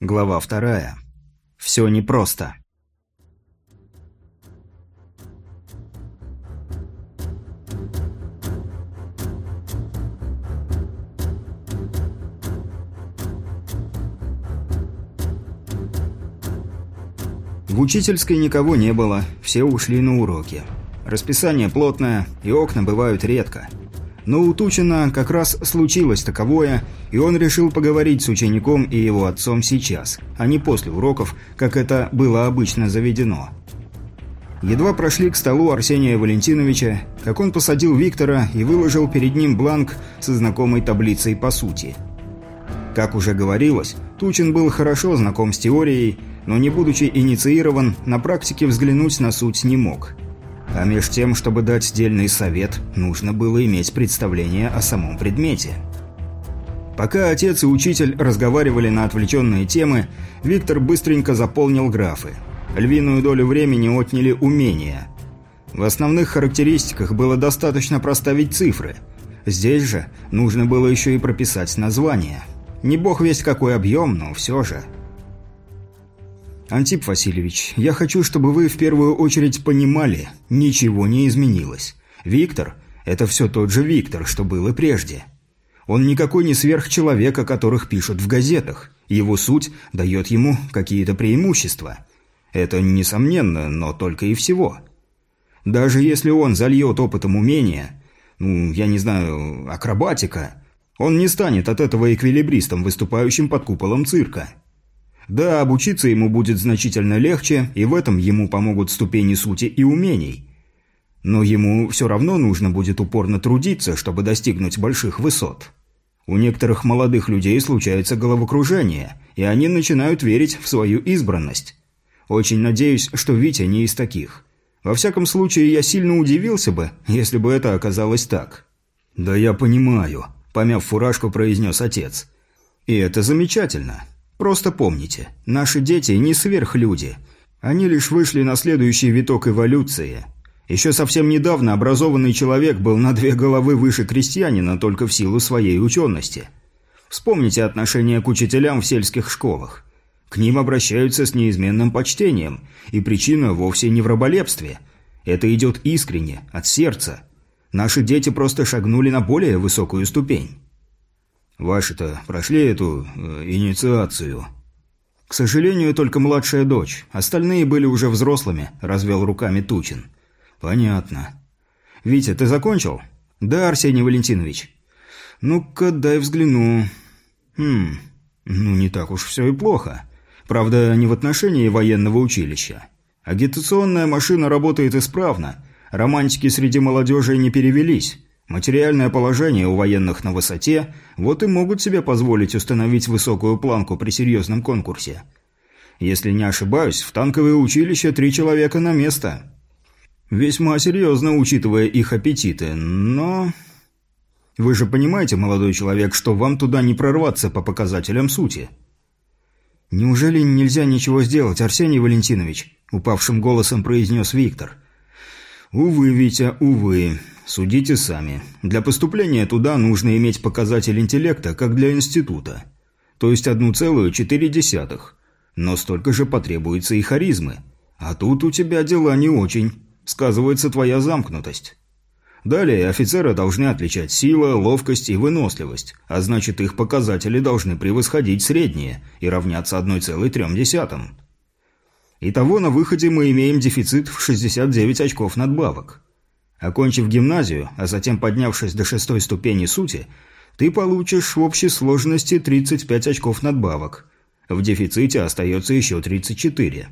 Глава вторая. Все непросто. В учительской никого не было, все ушли на уроки. Расписание плотное, и окна бывают редко – но у Тучина как раз случилось таковое, и он решил поговорить с учеником и его отцом сейчас, а не после уроков, как это было обычно заведено. Едва прошли к столу Арсения Валентиновича, как он посадил Виктора и выложил перед ним бланк со знакомой таблицей по сути. Как уже говорилось, Тучин был хорошо знаком с теорией, но не будучи инициирован, на практике взглянуть на суть не мог – а меж тем, чтобы дать дельный совет, нужно было иметь представление о самом предмете. Пока отец и учитель разговаривали на отвлеченные темы, Виктор быстренько заполнил графы. Львиную долю времени отняли умения. В основных характеристиках было достаточно проставить цифры. Здесь же нужно было еще и прописать название. Не бог весть какой объем, но все же – «Антип Васильевич, я хочу, чтобы вы в первую очередь понимали, ничего не изменилось. Виктор – это все тот же Виктор, что был и прежде. Он никакой не сверхчеловек, о которых пишут в газетах. Его суть дает ему какие-то преимущества. Это несомненно, но только и всего. Даже если он зальет опытом умения, ну, я не знаю, акробатика, он не станет от этого эквилибристом, выступающим под куполом цирка». Да, обучиться ему будет значительно легче, и в этом ему помогут ступени сути и умений. Но ему все равно нужно будет упорно трудиться, чтобы достигнуть больших высот. У некоторых молодых людей случается головокружение, и они начинают верить в свою избранность. Очень надеюсь, что Витя не из таких. Во всяком случае, я сильно удивился бы, если бы это оказалось так. «Да я понимаю», – помяв фуражку, произнес отец. «И это замечательно. Просто помните, наши дети не сверхлюди. Они лишь вышли на следующий виток эволюции. Еще совсем недавно образованный человек был на две головы выше крестьянина только в силу своей учености. Вспомните отношение к учителям в сельских школах. К ним обращаются с неизменным почтением, и причина вовсе не в раболепстве. Это идет искренне, от сердца. Наши дети просто шагнули на более высокую ступень. Ваши-то прошли эту э, инициацию. К сожалению, только младшая дочь. Остальные были уже взрослыми, развел руками Тучин. Понятно. Витя, ты закончил? Да, Арсений Валентинович. Ну-ка, дай взгляну. Хм. Ну, не так уж все и плохо. Правда, не в отношении военного училища. Агитационная машина работает исправно. Романтики среди молодежи не перевелись. Материальное положение у военных на высоте, вот и могут себе позволить установить высокую планку при серьезном конкурсе. Если не ошибаюсь, в танковое училище три человека на место. Весьма серьезно, учитывая их аппетиты, но... Вы же понимаете, молодой человек, что вам туда не прорваться по показателям сути. Неужели нельзя ничего сделать, Арсений Валентинович? Упавшим голосом произнес Виктор. Увы, Витя, увы. Судите сами. Для поступления туда нужно иметь показатель интеллекта, как для института. То есть одну целую четыре десятых. Но столько же потребуется и харизмы. А тут у тебя дела не очень. Сказывается твоя замкнутость. Далее офицеры должны отличать сила, ловкость и выносливость, а значит их показатели должны превосходить средние и равняться 1,3. Итого на выходе мы имеем дефицит в 69 очков надбавок. Окончив гимназию, а затем поднявшись до шестой ступени сути, ты получишь в общей сложности 35 очков надбавок. В дефиците остается еще 34.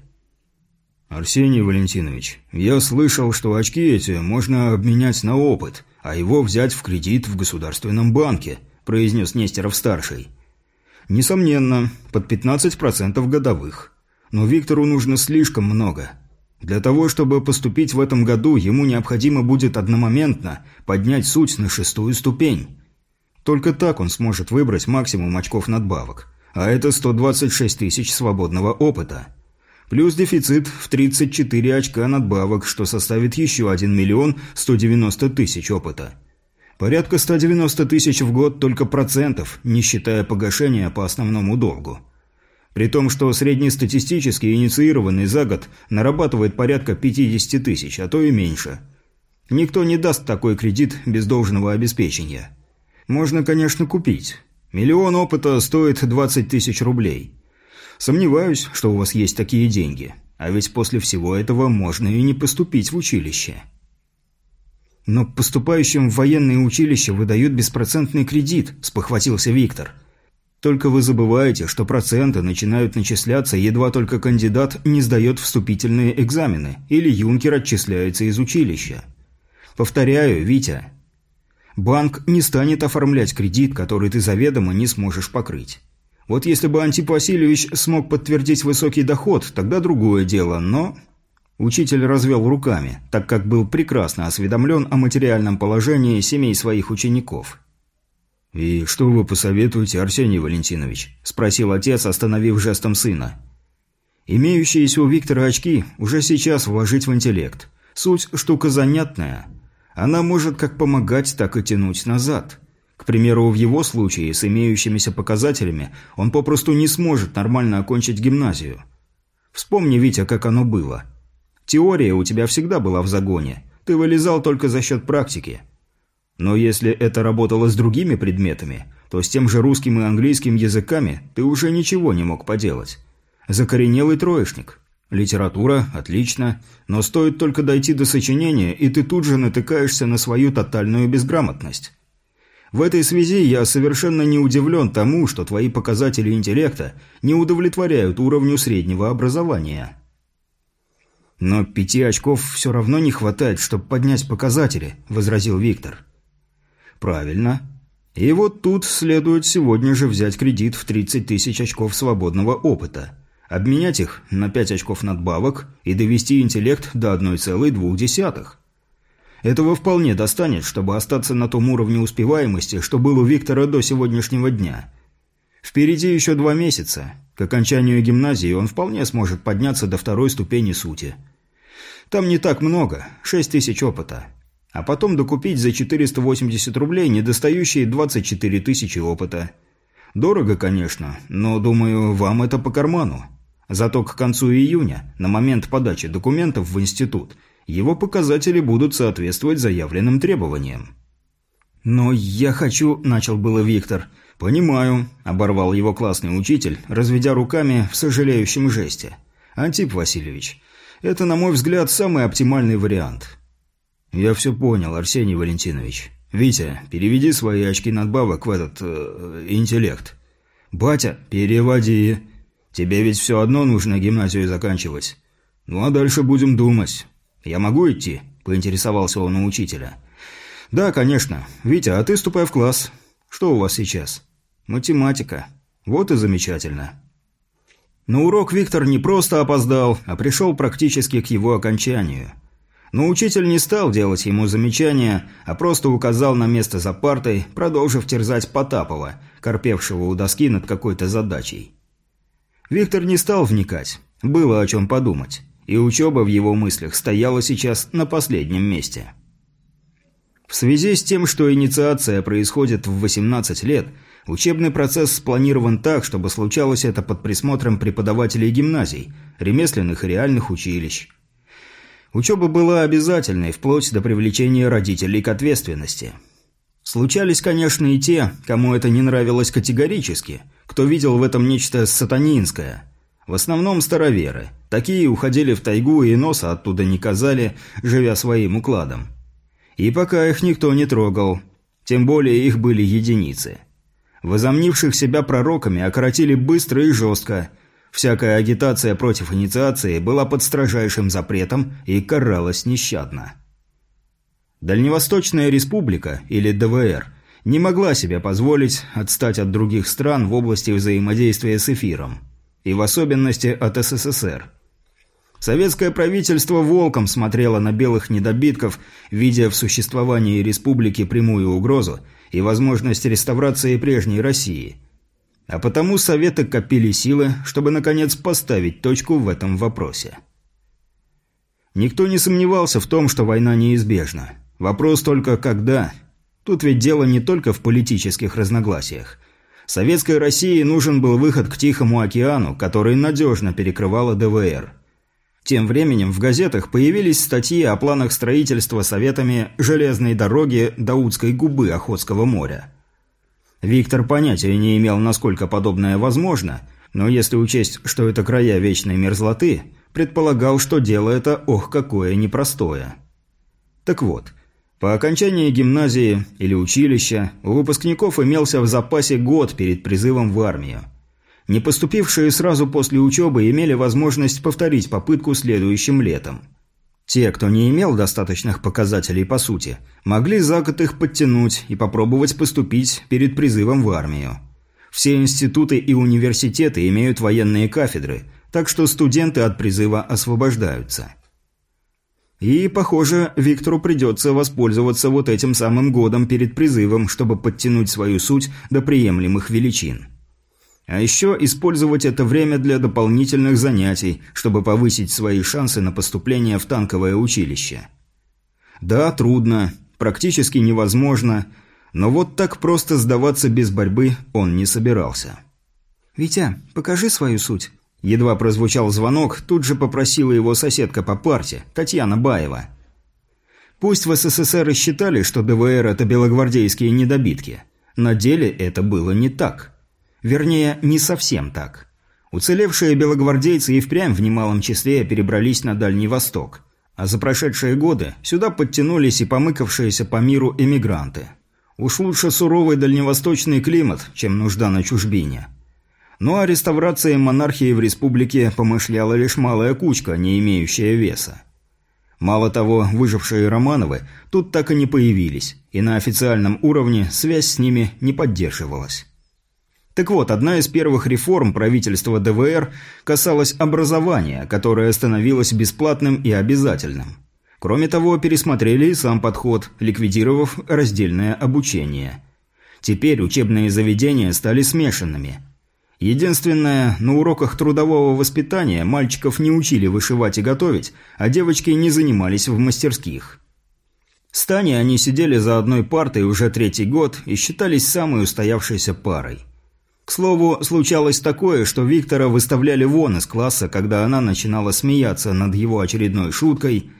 Арсений Валентинович, я слышал, что очки эти можно обменять на опыт, а его взять в кредит в государственном банке, произнес Нестеров-старший. Несомненно, под 15% годовых. Но Виктору нужно слишком много – для того, чтобы поступить в этом году, ему необходимо будет одномоментно поднять суть на шестую ступень. Только так он сможет выбрать максимум очков надбавок. А это 126 тысяч свободного опыта. Плюс дефицит в 34 очка надбавок, что составит еще 1 миллион 190 тысяч опыта. Порядка 190 тысяч в год только процентов, не считая погашения по основному долгу. При том, что среднестатистически инициированный за год нарабатывает порядка 50 тысяч, а то и меньше. Никто не даст такой кредит без должного обеспечения. Можно, конечно, купить. Миллион опыта стоит 20 тысяч рублей. Сомневаюсь, что у вас есть такие деньги. А ведь после всего этого можно и не поступить в училище. Но поступающим в военное училище выдают беспроцентный кредит, спохватился Виктор. Только вы забываете, что проценты начинают начисляться, едва только кандидат не сдает вступительные экзамены, или юнкер отчисляется из училища. Повторяю, Витя, банк не станет оформлять кредит, который ты заведомо не сможешь покрыть. Вот если бы Антип Васильевич смог подтвердить высокий доход, тогда другое дело, но... Учитель развел руками, так как был прекрасно осведомлен о материальном положении семей своих учеников. «И что вы посоветуете, Арсений Валентинович?» – спросил отец, остановив жестом сына. «Имеющиеся у Виктора очки уже сейчас вложить в интеллект. Суть – штука занятная. Она может как помогать, так и тянуть назад. К примеру, в его случае с имеющимися показателями он попросту не сможет нормально окончить гимназию. Вспомни, Витя, как оно было. Теория у тебя всегда была в загоне. Ты вылезал только за счет практики. Но если это работало с другими предметами, то с тем же русским и английским языками ты уже ничего не мог поделать. Закоренелый троечник. Литература – отлично, но стоит только дойти до сочинения, и ты тут же натыкаешься на свою тотальную безграмотность. В этой связи я совершенно не удивлен тому, что твои показатели интеллекта не удовлетворяют уровню среднего образования. «Но пяти очков все равно не хватает, чтобы поднять показатели», – возразил Виктор. Правильно. И вот тут следует сегодня же взять кредит в 30 тысяч очков свободного опыта, обменять их на 5 очков надбавок и довести интеллект до 1,2. Этого вполне достанет, чтобы остаться на том уровне успеваемости, что был у Виктора до сегодняшнего дня. Впереди еще два месяца. К окончанию гимназии он вполне сможет подняться до второй ступени сути. Там не так много, 6 тысяч опыта а потом докупить за 480 рублей недостающие 24 тысячи опыта. Дорого, конечно, но, думаю, вам это по карману. Зато к концу июня, на момент подачи документов в институт, его показатели будут соответствовать заявленным требованиям. «Но я хочу...» – начал было Виктор. «Понимаю», – оборвал его классный учитель, разведя руками в сожалеющем жесте. «Антип Васильевич, это, на мой взгляд, самый оптимальный вариант. «Я все понял, Арсений Валентинович. Витя, переведи свои очки надбавок в этот... Э, интеллект». «Батя, переводи. Тебе ведь все одно нужно гимназию заканчивать. Ну а дальше будем думать. Я могу идти?» – поинтересовался он у учителя. «Да, конечно. Витя, а ты ступай в класс. Что у вас сейчас?» «Математика. Вот и замечательно». На урок Виктор не просто опоздал, а пришел практически к его окончанию – но учитель не стал делать ему замечания, а просто указал на место за партой, продолжив терзать Потапова, корпевшего у доски над какой-то задачей. Виктор не стал вникать. Было о чем подумать. И учеба в его мыслях стояла сейчас на последнем месте. В связи с тем, что инициация происходит в 18 лет, учебный процесс спланирован так, чтобы случалось это под присмотром преподавателей гимназий, ремесленных и реальных училищ – Учеба была обязательной, вплоть до привлечения родителей к ответственности. Случались, конечно, и те, кому это не нравилось категорически, кто видел в этом нечто сатанинское. В основном староверы. Такие уходили в тайгу и носа оттуда не казали, живя своим укладом. И пока их никто не трогал. Тем более их были единицы. Возомнивших себя пророками окоротили быстро и жестко – Всякая агитация против инициации была под строжайшим запретом и каралась нещадно. Дальневосточная республика, или ДВР, не могла себе позволить отстать от других стран в области взаимодействия с эфиром, и в особенности от СССР. Советское правительство волком смотрело на белых недобитков, видя в существовании республики прямую угрозу и возможность реставрации прежней России – а потому советы копили силы, чтобы наконец поставить точку в этом вопросе. Никто не сомневался в том, что война неизбежна. Вопрос только когда. Тут ведь дело не только в политических разногласиях. Советской России нужен был выход к Тихому океану, который надежно перекрывала ДВР. Тем временем в газетах появились статьи о планах строительства советами железной дороги до Удской губы Охотского моря. Виктор понятия не имел, насколько подобное возможно, но если учесть, что это края вечной мерзлоты, предполагал, что дело это ох какое непростое. Так вот, по окончании гимназии или училища у выпускников имелся в запасе год перед призывом в армию. Не поступившие сразу после учебы имели возможность повторить попытку следующим летом. Те, кто не имел достаточных показателей по сути, могли за год их подтянуть и попробовать поступить перед призывом в армию. Все институты и университеты имеют военные кафедры, так что студенты от призыва освобождаются. И, похоже, Виктору придется воспользоваться вот этим самым годом перед призывом, чтобы подтянуть свою суть до приемлемых величин. А еще использовать это время для дополнительных занятий, чтобы повысить свои шансы на поступление в танковое училище. Да, трудно, практически невозможно, но вот так просто сдаваться без борьбы он не собирался. «Витя, покажи свою суть». Едва прозвучал звонок, тут же попросила его соседка по парте, Татьяна Баева. Пусть в СССР и считали, что ДВР – это белогвардейские недобитки. На деле это было не так. Вернее, не совсем так. Уцелевшие белогвардейцы и впрямь в немалом числе перебрались на Дальний Восток. А за прошедшие годы сюда подтянулись и помыкавшиеся по миру эмигранты. Уж лучше суровый дальневосточный климат, чем нужда на чужбине. Но о реставрации монархии в республике помышляла лишь малая кучка, не имеющая веса. Мало того, выжившие Романовы тут так и не появились, и на официальном уровне связь с ними не поддерживалась. Так вот, одна из первых реформ правительства ДВР касалась образования, которое становилось бесплатным и обязательным. Кроме того, пересмотрели и сам подход, ликвидировав раздельное обучение. Теперь учебные заведения стали смешанными. Единственное, на уроках трудового воспитания мальчиков не учили вышивать и готовить, а девочки не занимались в мастерских. С Таней они сидели за одной партой уже третий год и считались самой устоявшейся парой. К слову, случалось такое, что Виктора выставляли вон из класса, когда она начинала смеяться над его очередной шуткой,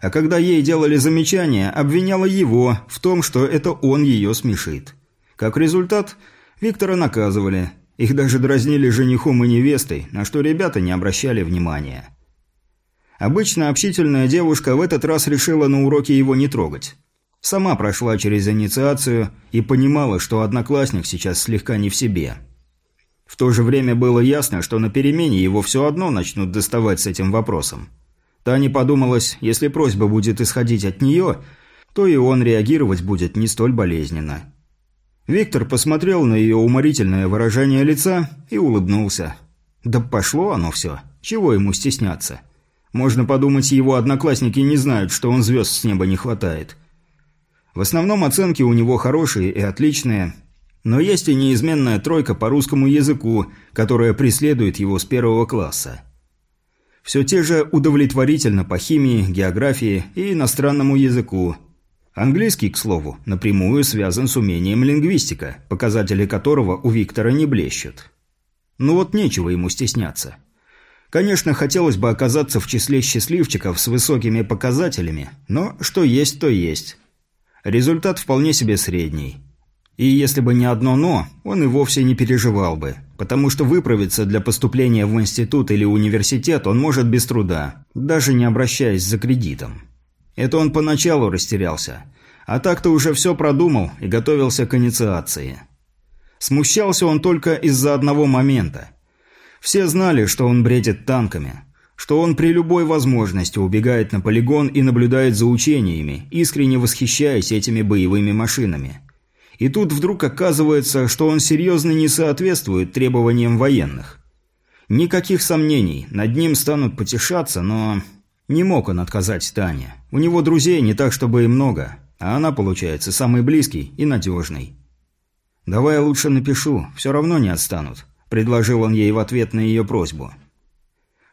а когда ей делали замечания, обвиняла его в том, что это он ее смешит. Как результат, Виктора наказывали. Их даже дразнили женихом и невестой, на что ребята не обращали внимания. Обычно общительная девушка в этот раз решила на уроке его не трогать. Сама прошла через инициацию и понимала, что одноклассник сейчас слегка не в себе. В то же время было ясно, что на перемене его все одно начнут доставать с этим вопросом. Тане подумалось, если просьба будет исходить от нее, то и он реагировать будет не столь болезненно. Виктор посмотрел на ее уморительное выражение лица и улыбнулся. Да пошло оно все. Чего ему стесняться? Можно подумать, его одноклассники не знают, что он звезд с неба не хватает. В основном оценки у него хорошие и отличные – но есть и неизменная тройка по русскому языку, которая преследует его с первого класса. Все те же удовлетворительно по химии, географии и иностранному языку. Английский, к слову, напрямую связан с умением лингвистика, показатели которого у Виктора не блещут. Ну вот нечего ему стесняться. Конечно, хотелось бы оказаться в числе счастливчиков с высокими показателями, но что есть, то есть. Результат вполне себе средний. И если бы не одно «но», он и вовсе не переживал бы, потому что выправиться для поступления в институт или университет он может без труда, даже не обращаясь за кредитом. Это он поначалу растерялся, а так-то уже все продумал и готовился к инициации. Смущался он только из-за одного момента. Все знали, что он бредит танками, что он при любой возможности убегает на полигон и наблюдает за учениями, искренне восхищаясь этими боевыми машинами – и тут вдруг оказывается, что он серьезно не соответствует требованиям военных. Никаких сомнений, над ним станут потешаться, но... Не мог он отказать Тане. У него друзей не так, чтобы и много, а она, получается, самый близкий и надежный. «Давай я лучше напишу, все равно не отстанут», – предложил он ей в ответ на ее просьбу.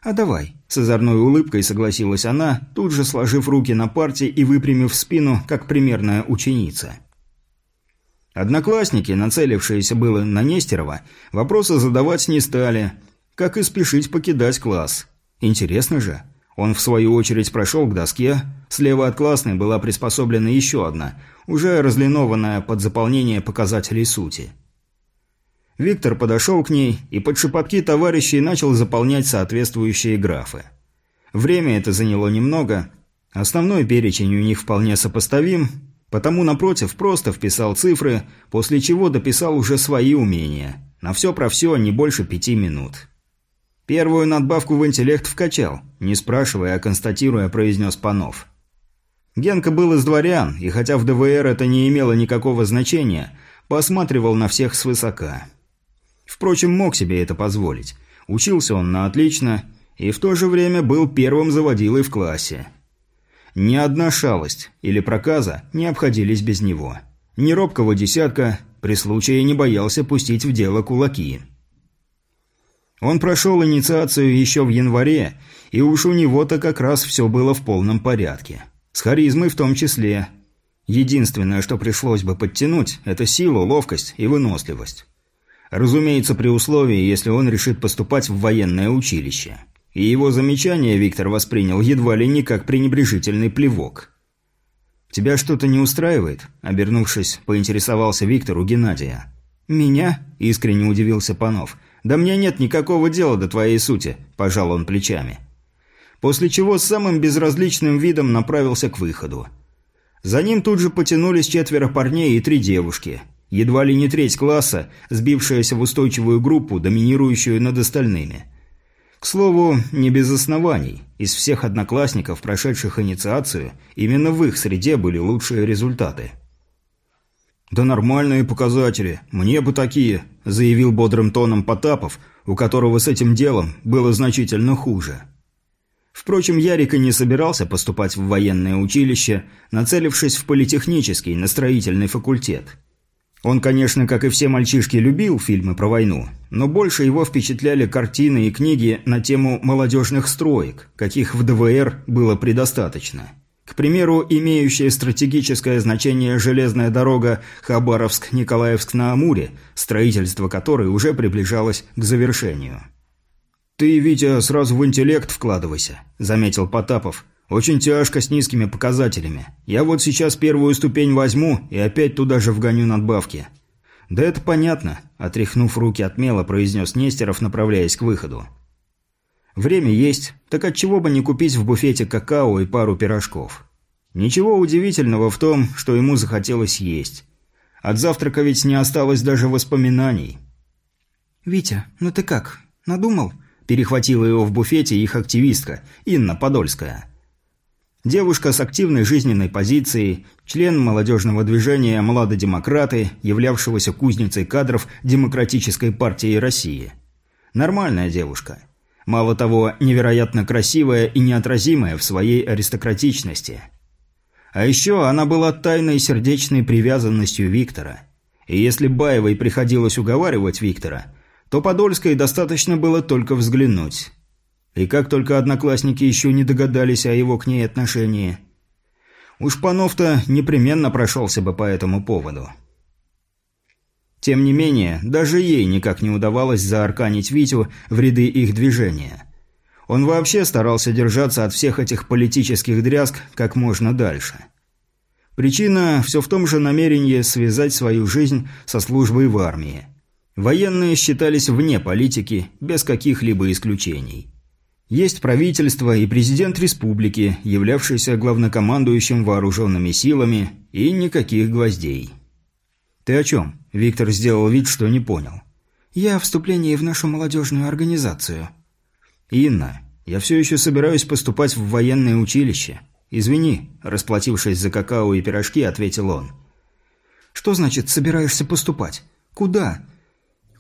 «А давай», – с озорной улыбкой согласилась она, тут же сложив руки на парте и выпрямив спину, как примерная ученица. Одноклассники, нацелившиеся было на Нестерова, вопросы задавать не стали, как и спешить покидать класс. Интересно же. Он, в свою очередь, прошел к доске. Слева от классной была приспособлена еще одна, уже разлинованная под заполнение показателей сути. Виктор подошел к ней и под шепотки товарищей начал заполнять соответствующие графы. Время это заняло немного. Основной перечень у них вполне сопоставим, потому напротив просто вписал цифры, после чего дописал уже свои умения. На все про все не больше пяти минут. Первую надбавку в интеллект вкачал, не спрашивая, а констатируя, произнес Панов. Генка был из дворян, и хотя в ДВР это не имело никакого значения, посматривал на всех свысока. Впрочем, мог себе это позволить. Учился он на отлично, и в то же время был первым заводилой в классе. Ни одна шалость или проказа не обходились без него. Ни робкого десятка при случае не боялся пустить в дело кулаки. Он прошел инициацию еще в январе, и уж у него-то как раз все было в полном порядке. С харизмой в том числе. Единственное, что пришлось бы подтянуть, это силу, ловкость и выносливость. Разумеется, при условии, если он решит поступать в военное училище. И его замечание Виктор воспринял едва ли не как пренебрежительный плевок. «Тебя что-то не устраивает?» – обернувшись, поинтересовался Виктор у Геннадия. «Меня?» – искренне удивился Панов – «Да мне нет никакого дела до твоей сути», – пожал он плечами. После чего с самым безразличным видом направился к выходу. За ним тут же потянулись четверо парней и три девушки. Едва ли не треть класса, сбившаяся в устойчивую группу, доминирующую над остальными. К слову, не без оснований. Из всех одноклассников, прошедших инициацию, именно в их среде были лучшие результаты. «Да нормальные показатели. Мне бы такие», – заявил бодрым тоном Потапов, у которого с этим делом было значительно хуже. Впрочем, Ярик и не собирался поступать в военное училище, нацелившись в политехнический, на строительный факультет. Он, конечно, как и все мальчишки, любил фильмы про войну, но больше его впечатляли картины и книги на тему молодежных строек, каких в ДВР было предостаточно. К примеру, имеющая стратегическое значение железная дорога Хабаровск-Николаевск на Амуре, строительство которой уже приближалось к завершению. «Ты, Витя, сразу в интеллект вкладывайся», – заметил Потапов. «Очень тяжко с низкими показателями. Я вот сейчас первую ступень возьму и опять туда же вгоню надбавки». «Да это понятно», – отряхнув руки от мела, произнес Нестеров, направляясь к выходу. Время есть, так отчего бы не купить в буфете какао и пару пирожков. Ничего удивительного в том, что ему захотелось есть. От завтрака ведь не осталось даже воспоминаний. «Витя, ну ты как, надумал?» Перехватила его в буфете их активистка, Инна Подольская. Девушка с активной жизненной позицией, член молодежного движения «Младодемократы», являвшегося кузницей кадров Демократической партии России. Нормальная девушка – Мало того, невероятно красивая и неотразимая в своей аристократичности. А еще она была тайной сердечной привязанностью Виктора. И если Баевой приходилось уговаривать Виктора, то Подольской достаточно было только взглянуть. И как только одноклассники еще не догадались о его к ней отношении. Уж Панов-то непременно прошелся бы по этому поводу. Тем не менее, даже ей никак не удавалось заарканить Витю в ряды их движения. Он вообще старался держаться от всех этих политических дрязг как можно дальше. Причина все в том же намерении связать свою жизнь со службой в армии. Военные считались вне политики, без каких-либо исключений. Есть правительство и президент республики, являвшийся главнокомандующим вооруженными силами, и никаких гвоздей. «Ты о чем?» Виктор сделал вид, что не понял. «Я о вступлении в нашу молодежную организацию». «Инна, я все еще собираюсь поступать в военное училище. Извини», расплатившись за какао и пирожки, ответил он. «Что значит «собираешься поступать»? Куда?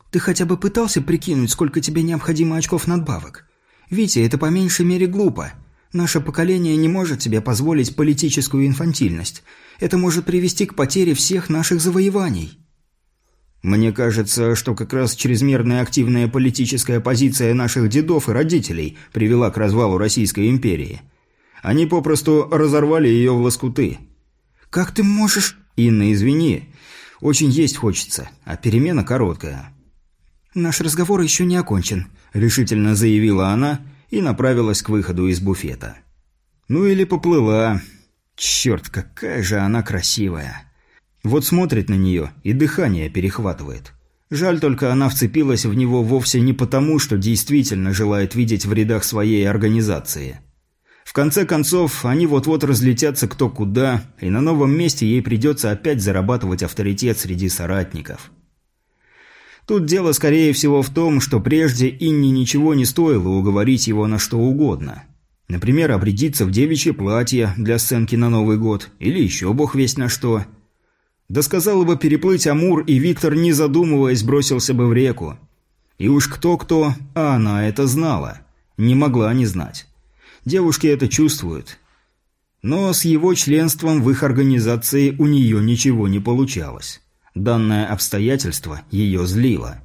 Ты хотя бы пытался прикинуть, сколько тебе необходимо очков надбавок? Витя, это по меньшей мере глупо. Наше поколение не может себе позволить политическую инфантильность. Это может привести к потере всех наших завоеваний. Мне кажется, что как раз чрезмерная активная политическая позиция наших дедов и родителей привела к развалу Российской империи. Они попросту разорвали ее в лоскуты. «Как ты можешь...» «Инна, извини. Очень есть хочется, а перемена короткая». «Наш разговор еще не окончен», – решительно заявила она и направилась к выходу из буфета. «Ну или поплыла. Черт, какая же она красивая!» Вот смотрит на нее, и дыхание перехватывает. Жаль только, она вцепилась в него вовсе не потому, что действительно желает видеть в рядах своей организации. В конце концов, они вот-вот разлетятся кто куда, и на новом месте ей придется опять зарабатывать авторитет среди соратников. Тут дело, скорее всего, в том, что прежде Инне ничего не стоило уговорить его на что угодно. Например, обрядиться в девичье платье для сценки на Новый год, или еще бог весть на что – да сказал бы переплыть Амур, и Виктор, не задумываясь, бросился бы в реку. И уж кто-кто, а она это знала. Не могла не знать. Девушки это чувствуют. Но с его членством в их организации у нее ничего не получалось. Данное обстоятельство ее злило.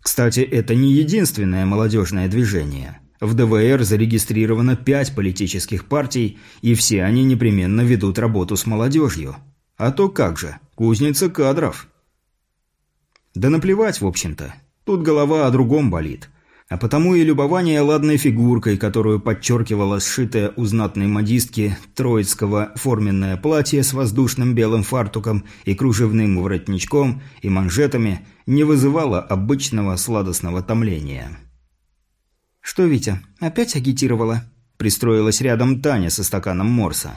Кстати, это не единственное молодежное движение. В ДВР зарегистрировано пять политических партий, и все они непременно ведут работу с молодежью. А то как же, кузница кадров. Да наплевать, в общем-то. Тут голова о другом болит. А потому и любование ладной фигуркой, которую подчеркивало сшитое у знатной модистки троицкого форменное платье с воздушным белым фартуком и кружевным воротничком и манжетами, не вызывало обычного сладостного томления. «Что, Витя, опять агитировала?» Пристроилась рядом Таня со стаканом морса.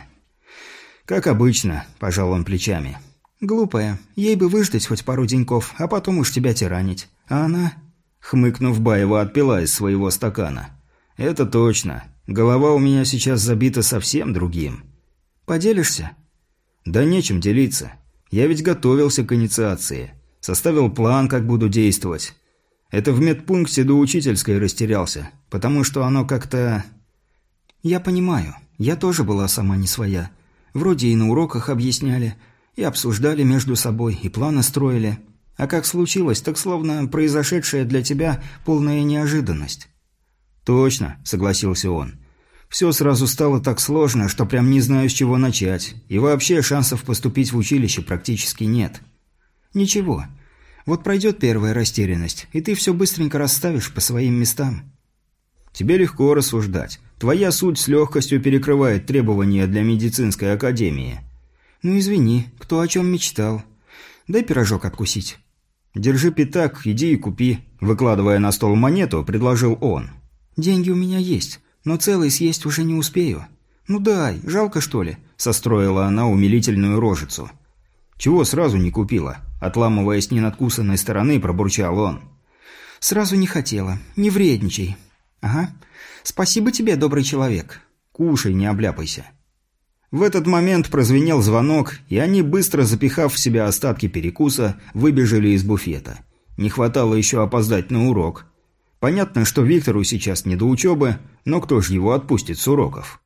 «Как обычно», – пожал он плечами. «Глупая. Ей бы выждать хоть пару деньков, а потом уж тебя тиранить. А она...» Хмыкнув, Баева отпила из своего стакана. «Это точно. Голова у меня сейчас забита совсем другим». «Поделишься?» «Да нечем делиться. Я ведь готовился к инициации. Составил план, как буду действовать. Это в медпункте до учительской растерялся, потому что оно как-то...» «Я понимаю. Я тоже была сама не своя. Вроде и на уроках объясняли, и обсуждали между собой, и планы строили. А как случилось, так словно произошедшая для тебя полная неожиданность. «Точно», — согласился он. «Все сразу стало так сложно, что прям не знаю, с чего начать. И вообще шансов поступить в училище практически нет». «Ничего. Вот пройдет первая растерянность, и ты все быстренько расставишь по своим местам». «Тебе легко рассуждать. Твоя суть с легкостью перекрывает требования для медицинской академии. Ну извини, кто о чем мечтал. Дай пирожок откусить. Держи пятак, иди и купи. Выкладывая на стол монету, предложил он. Деньги у меня есть, но целый съесть уже не успею. Ну дай, жалко что ли? Состроила она умилительную рожицу. Чего сразу не купила? Отламываясь с ненадкусанной стороны, пробурчал он. Сразу не хотела. Не вредничай. Ага. Спасибо тебе, добрый человек. Кушай, не обляпайся. В этот момент прозвенел звонок, и они, быстро запихав в себя остатки перекуса, выбежали из буфета. Не хватало еще опоздать на урок. Понятно, что Виктору сейчас не до учебы, но кто ж его отпустит с уроков?